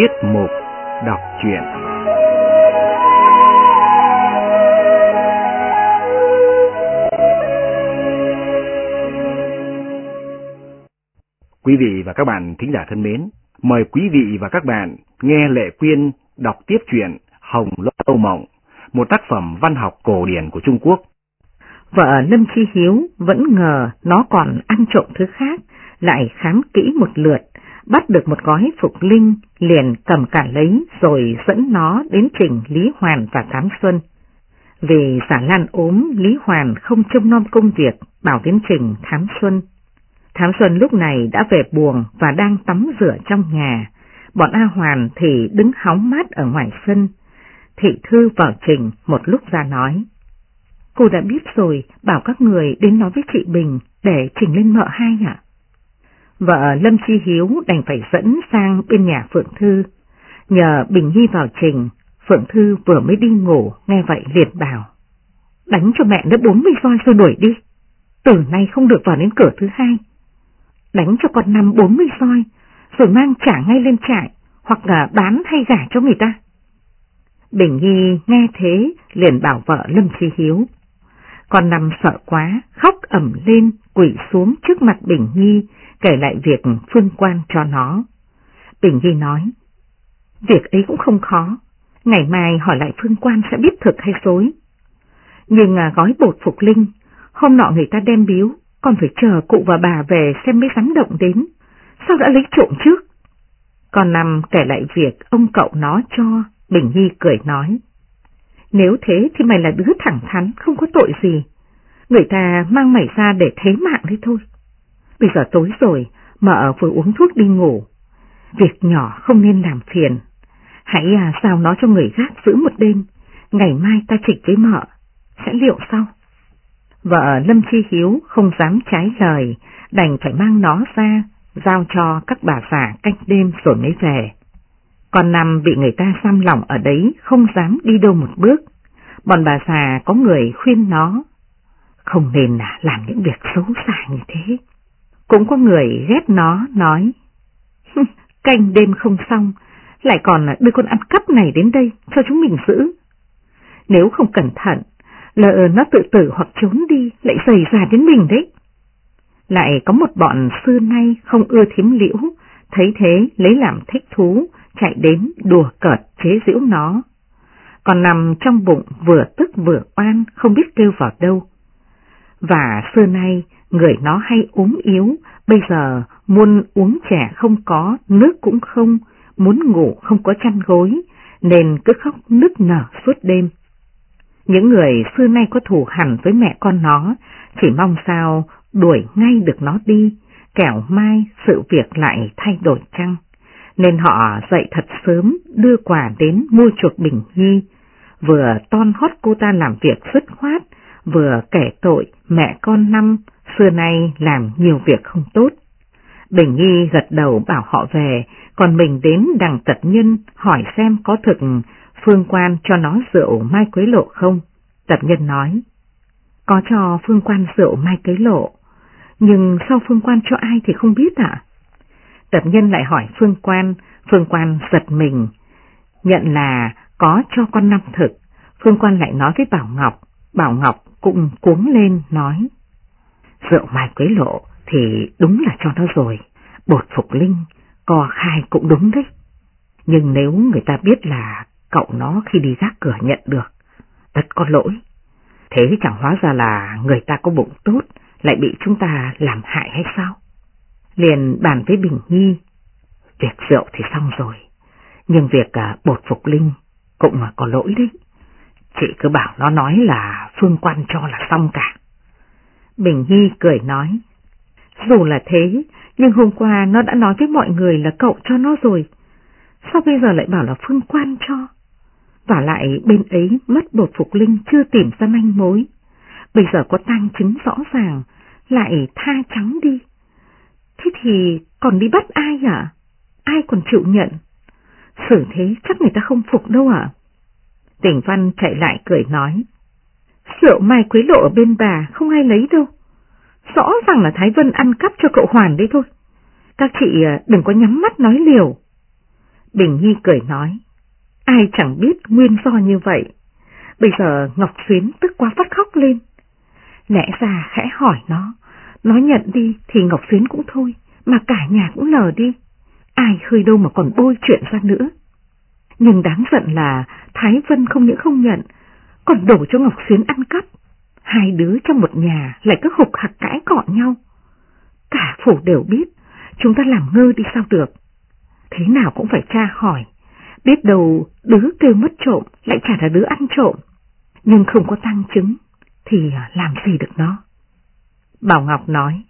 Tiết mục đọc truyện Quý vị và các bạn thính giả thân mến, mời quý vị và các bạn nghe Lệ Quyên đọc tiếp truyện Hồng Lâu Mộng, một tác phẩm văn học cổ điển của Trung Quốc. Vợ Lâm Chi Hiếu vẫn ngờ nó còn ăn trộm thứ khác, lại khám kỹ một lượt, bắt được một gói phục linh, liền cầm cả lấy rồi dẫn nó đến trình Lý Hoàn và Thám Xuân. Vì giả lan ốm, Lý Hoàn không trông nom công việc, bảo đến trình Thám Xuân. Thám Xuân lúc này đã về buồng và đang tắm rửa trong nhà, bọn A Hoàn thì đứng hóng mát ở ngoài sân. Thị Thư vào trình một lúc ra nói. Cô đã biết rồi, bảo các người đến nói với chị Bình để trình lên mợ hai ạ. Vợ Lâm Chi Hiếu đành phải dẫn sang bên nhà Phượng Thư. Nhờ Bình Nhi vào trình, Phượng Thư vừa mới đi ngủ, nghe vậy liệt bảo. Đánh cho mẹ nó bốn mươi roi rồi đuổi đi. Từ nay không được vào đến cửa thứ hai. Đánh cho con năm bốn mươi roi, rồi mang trả ngay lên trại, hoặc là bán hay giả cho người ta. Bình Nhi nghe thế liền bảo vợ Lâm Chi Hiếu. Con nằm sợ quá, khóc ẩm lên, quỷ xuống trước mặt Bình Nhi, kể lại việc phương quan cho nó. Bình Nhi nói, việc ấy cũng không khó, ngày mai hỏi lại phương quan sẽ biết thực hay dối. Nhưng à, gói bột phục linh, hôm nọ người ta đem biếu, còn phải chờ cụ và bà về xem mới dám động đến, sao đã lấy trộm trước? Còn nằm kể lại việc ông cậu nó cho, Bình Nhi cười nói. Nếu thế thì mày là đứa thẳng thắn, không có tội gì. Người ta mang mày ra để thế mạng đấy thôi. Bây giờ tối rồi, mợ vừa uống thuốc đi ngủ. Việc nhỏ không nên làm phiền. Hãy à, giao nó cho người gác giữ một đêm. Ngày mai ta trịch với mợ. Sẽ liệu sau? Vợ Lâm Chi Hiếu không dám trái lời, đành phải mang nó ra, giao cho các bà già canh đêm rồi mới về. Còn nằm bị người ta giam lỏng ở đấy, không dám đi đâu một bước. Bọn bà già có người khuyên nó, không nên à, làm những việc xấu xa như thế. Cũng có người ghét nó nói, canh đêm không xong, lại còn đưa con ăn cắp này đến đây cho chúng mình giữ. Nếu không cẩn thận, lỡ nó tự tử hoặc trốn đi lại dày ra đến mình đấy. Lại có một bọn xưa nay không ưa thiếm liễu, thấy thế lấy làm thích thú, chạy đến đùa cợt chế giễu nó. Còn nằm trong bụng vừa tức vừa oan, không biết kêu vào đâu. Và xưa nay, người nó hay ốm yếu, bây giờ muốn uống trẻ không có, nước cũng không, muốn ngủ không có chăn gối, nên cứ khóc nức nở suốt đêm. Những người xưa nay có thù hẳn với mẹ con nó, chỉ mong sao đuổi ngay được nó đi, kẻo mai sự việc lại thay đổi chăng. Nên họ dậy thật sớm đưa quà đến mua chuộc Bình Nhi, vừa ton hót cô ta làm việc dứt khoát, vừa kể tội mẹ con năm xưa nay làm nhiều việc không tốt. Bình nghi gật đầu bảo họ về, còn mình đến đằng tật nhân hỏi xem có thực phương quan cho nó rượu mai quấy lộ không. Tật nhân nói, có cho phương quan rượu mai quấy lộ, nhưng sau phương quan cho ai thì không biết ạ. Tật nhân lại hỏi phương quan, phương quan giật mình, nhận là có cho con năm thực, phương quan lại nói với Bảo Ngọc, Bảo Ngọc cũng cuống lên nói. Rượu mài quế lộ thì đúng là cho nó rồi, bột phục linh, co khai cũng đúng đấy. Nhưng nếu người ta biết là cậu nó khi đi gác cửa nhận được, tất có lỗi. Thế chẳng hóa ra là người ta có bụng tốt, lại bị chúng ta làm hại hay sao? Liền bàn với Bình Nhi, việc rượu thì xong rồi, nhưng việc à, bột phục linh cũng à, có lỗi đấy. Chị cứ bảo nó nói là phương quan cho là xong cả. Bình Nhi cười nói, dù là thế, nhưng hôm qua nó đã nói với mọi người là cậu cho nó rồi. Sao bây giờ lại bảo là phương quan cho? Và lại bên ấy mất bột phục linh chưa tìm ra manh mối. Bây giờ có tang chứng rõ ràng, lại tha trắng đi. Thế thì còn đi bắt ai à? Ai còn chịu nhận? Xử thế chắc người ta không phục đâu. À? Tỉnh Văn chạy lại cười nói. Rượu mai quấy lộ ở bên bà không ai lấy đâu. Rõ ràng là Thái Vân ăn cắp cho cậu Hoàn đấy thôi. Các chị à, đừng có nhắm mắt nói liều. Bình Nhi cười nói, ai chẳng biết nguyên do như vậy. Bây giờ Ngọc Xuyến tức quá phát khóc lên. Lẽ ra khẽ hỏi nó, nó nhận đi thì Ngọc Xuyến cũng thôi, mà cả nhà cũng lờ đi. Ai hơi đâu mà còn bôi chuyện ra nữa. Nhưng đáng giận là Thái Vân không những không nhận, còn đổ cho Ngọc Xuyến ăn cắp. Hai đứa trong một nhà lại cứ hục hạc cãi cọ nhau. Cả phủ đều biết, chúng ta làm ngơ đi sao được. Thế nào cũng phải tra hỏi, biết đâu đứa kêu mất trộm lại chả là đứa ăn trộm. Nhưng không có tăng chứng, thì làm gì được nó. Bảo Ngọc nói,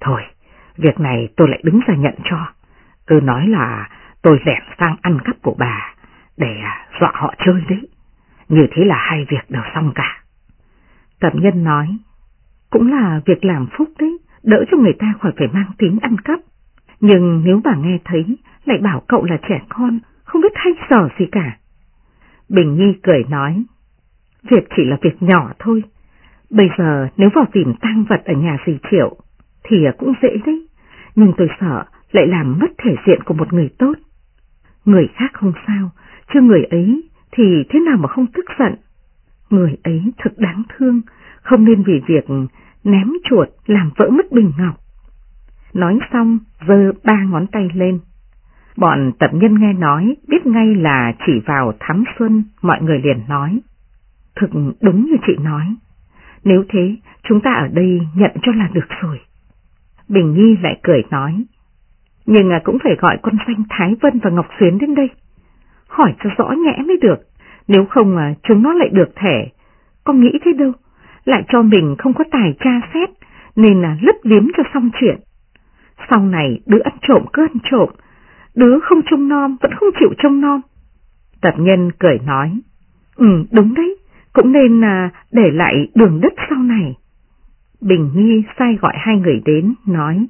thôi, việc này tôi lại đứng ra nhận cho. Cứ nói là tôi lẻn sang ăn cắp của bà, để à, dọa họ chơi đấy. Như thế là hai việc đều xong cả. Tập nhân nói, cũng là việc làm phúc đấy, đỡ cho người ta khỏi phải mang tiếng ăn cắp. Nhưng nếu bà nghe thấy, lại bảo cậu là trẻ con, không biết hay sở gì cả. Bình Nhi cười nói, việc chỉ là việc nhỏ thôi. Bây giờ nếu vào tìm tang vật ở nhà dì Triệu, thì cũng dễ đấy. Nhưng tôi sợ lại làm mất thể diện của một người tốt. Người khác không sao, chứ người ấy thì thế nào mà không tức giận. Người ấy thật đáng thương, không nên vì việc ném chuột làm vỡ mất bình ngọc. Nói xong, giơ ba ngón tay lên. Bọn tập nhân nghe nói, biết ngay là chỉ vào thắm xuân, mọi người liền nói. Thực đúng như chị nói. Nếu thế, chúng ta ở đây nhận cho là được rồi. Bình Nhi lại cười nói. Nhưng à, cũng phải gọi con danh Thái Vân và Ngọc Xuyến đến đây. Hỏi cho rõ nhẽ mới được. Nếu không à, chúng nó lại được thẻ. Con nghĩ thế đâu. Lại cho mình không có tài tra xét. Nên là lấp liếm cho xong chuyện. Sau này đứa ăn trộm cứ ăn trộm. Đứa không trông nom vẫn không chịu trông nom. Tập nhân cười nói. Ừ đúng đấy. Cũng nên là để lại đường đất sau này. Bình Nhi sai gọi hai người đến, nói.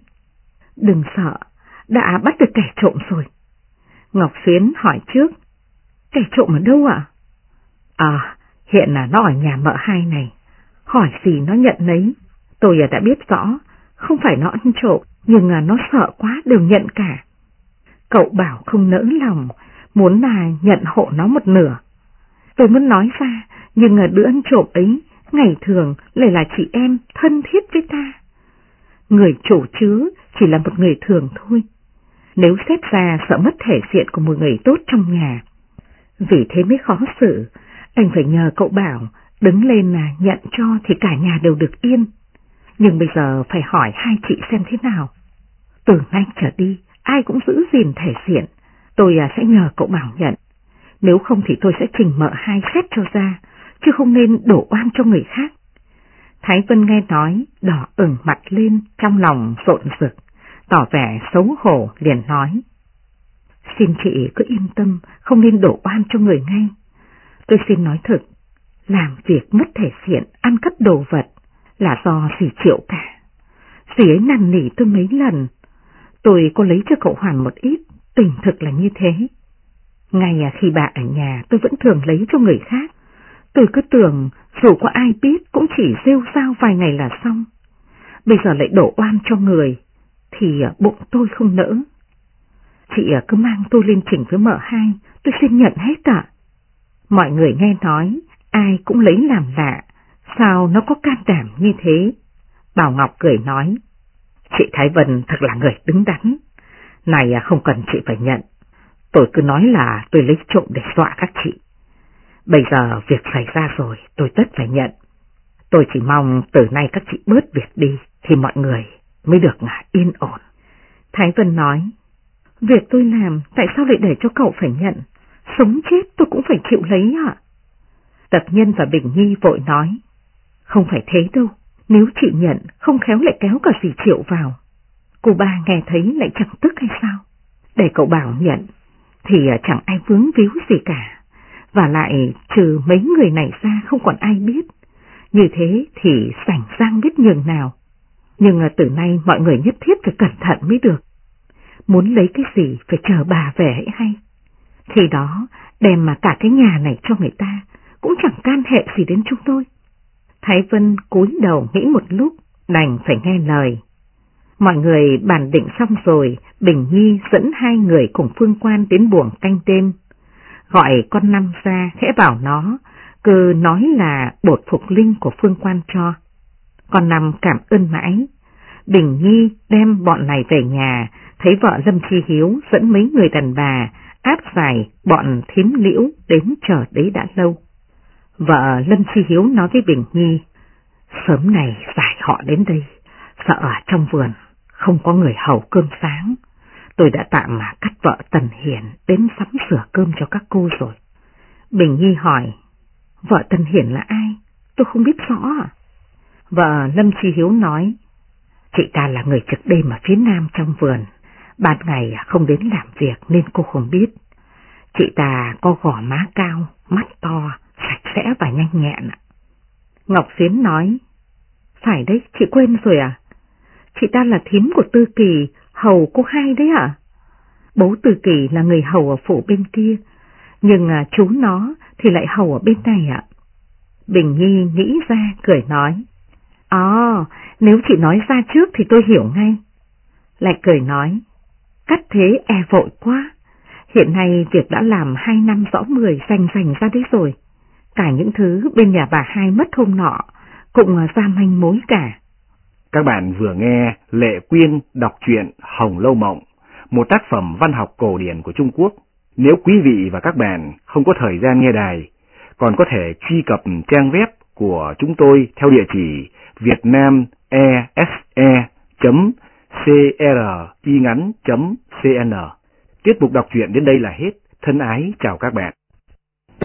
Đừng sợ, đã bắt được kẻ trộm rồi. Ngọc Xuyến hỏi trước. Kẻ trộm ở đâu ạ? À? hiện là nó ở nhà mợ hai này. Hỏi gì nó nhận lấy. Tôi à đã biết rõ, không phải nó ăn trộm, nhưng à nó sợ quá đều nhận cả. Cậu bảo không nỡ lòng, muốn là nhận hộ nó một nửa. Tôi muốn nói ra, nhưng à đứa ăn trộm ấy, ngày thường lại là chị em thân thiết với ta. Người chủ chứ chỉ là một người thường thôi. Nếu xếp ra sợ mất thể diện của một người tốt trong nhà. Vì thế mới khó xử, anh phải nhờ cậu bảo đứng lên là nhận cho thì cả nhà đều được yên. Nhưng bây giờ phải hỏi hai chị xem thế nào. Từ nay trở đi, ai cũng giữ gìn thể diện, tôi à, sẽ nhờ cậu bảo nhận. Nếu không thì tôi sẽ trình mợ hai xét cho ra, chứ không nên đổ oan cho người khác. Thái Vân nghe nói, đỏ ửng mặt lên, trong lòng rộn rực, tỏ vẻ xấu hổ liền nói. Xin chị cứ yên tâm, không nên đổ oan cho người ngay. Tôi xin nói thật, làm việc mất thể diện, ăn cắp đồ vật là do dì chịu cả. Dì ấy năn nỉ tôi mấy lần, tôi có lấy cho cậu Hoàn một ít, tình thực là như thế. Ngay khi bà ở nhà tôi vẫn thường lấy cho người khác. Tôi cứ tưởng dù có ai biết cũng chỉ rêu rao vài ngày là xong. Bây giờ lại đổ oan cho người, thì à, bụng tôi không nỡ. Chị à, cứ mang tôi lên chỉnh với mợ hai, tôi xin nhận hết ạ. Mọi người nghe nói, ai cũng lấy làm lạ, sao nó có can đảm như thế? Bảo Ngọc cười nói, chị Thái Vân thật là người đứng đắn, này à, không cần chị phải nhận, tôi cứ nói là tôi lấy trộm để dọa các chị. Bây giờ việc xảy ra rồi, tôi tất phải nhận. Tôi chỉ mong từ nay các chị bớt việc đi, thì mọi người mới được à, yên ổn. Thái Vân nói, việc tôi làm tại sao lại để cho cậu phải nhận? Sống chết tôi cũng phải chịu lấy ạ. Tập nhân và Bình Nhi vội nói, không phải thế đâu, nếu chị nhận không khéo lại kéo cả dì Triệu vào. Cô ba nghe thấy lại chẳng tức hay sao? Để cậu bảo nhận, thì à, chẳng ai vướng víu gì cả. Và lại trừ mấy người này ra không còn ai biết. Như thế thì sảnh sang biết nhường nào. Nhưng à, từ nay mọi người nhất thiết phải cẩn thận mới được. Muốn lấy cái gì phải chờ bà về hãy hay. Thì đó, đem mà cả cái nhà này cho người ta, cũng chẳng can hệ gì đến chúng tôi. Thái Vân cúi đầu nghĩ một lúc, đành phải nghe lời. Mọi người bàn định xong rồi, Bình Nhi dẫn hai người cùng Phương Quan đến buồng canh đêm. Gọi con Năm ra khẽ bảo nó, cứ nói là bột phục linh của Phương Quan cho. Con Năm cảm ơn mãi. Bình Nhi đem bọn này về nhà, thấy vợ Lâm Chi Hiếu dẫn mấy người đàn bà áp giải bọn thím liễu đến chờ đấy đã lâu. Vợ Lâm Chi Hiếu nói với Bình Nhi, sớm này giải họ đến đây, sợ ở trong vườn không có người hầu cơm sáng. Tôi đã tạm mà cắt vợ Tần Hiển đến sắm sửa cơm cho các cô rồi. Bình Nhi hỏi, vợ Tần Hiển là ai? Tôi không biết rõ à? Vợ Lâm Chi Hiếu nói, chị ta là người trực đêm ở phía nam trong vườn, ban ngày không đến làm việc nên cô không biết. Chị ta có gò má cao, mắt to, sạch sẽ và nhanh nhẹn. Ngọc Xuyến nói, phải đấy, chị quên rồi à? Chị ta là thím của Tư Kỳ, hầu cô hai đấy à? Bố Tư Kỳ là người hầu ở phủ bên kia, nhưng à, chú nó thì lại hầu ở bên này ạ. Bình Nhi nghĩ ra cười nói, Ồ, nếu chị nói ra trước thì tôi hiểu ngay. Lại cười nói, cắt thế e vội quá. Hiện nay việc đã làm hai năm rõ mười dành dành ra đấy rồi. Cả những thứ bên nhà bà hai mất hôm nọ cũng ờ, ra manh mối cả. Các bạn vừa nghe Lệ Quyên đọc truyện Hồng Lâu Mộng, một tác phẩm văn học cổ điển của Trung Quốc. Nếu quý vị và các bạn không có thời gian nghe đài, còn có thể truy cập trang web của chúng tôi theo địa chỉ việt nam ese.cr.cn. Tiết mục đọc truyện đến đây là hết. Thân ái chào các bạn.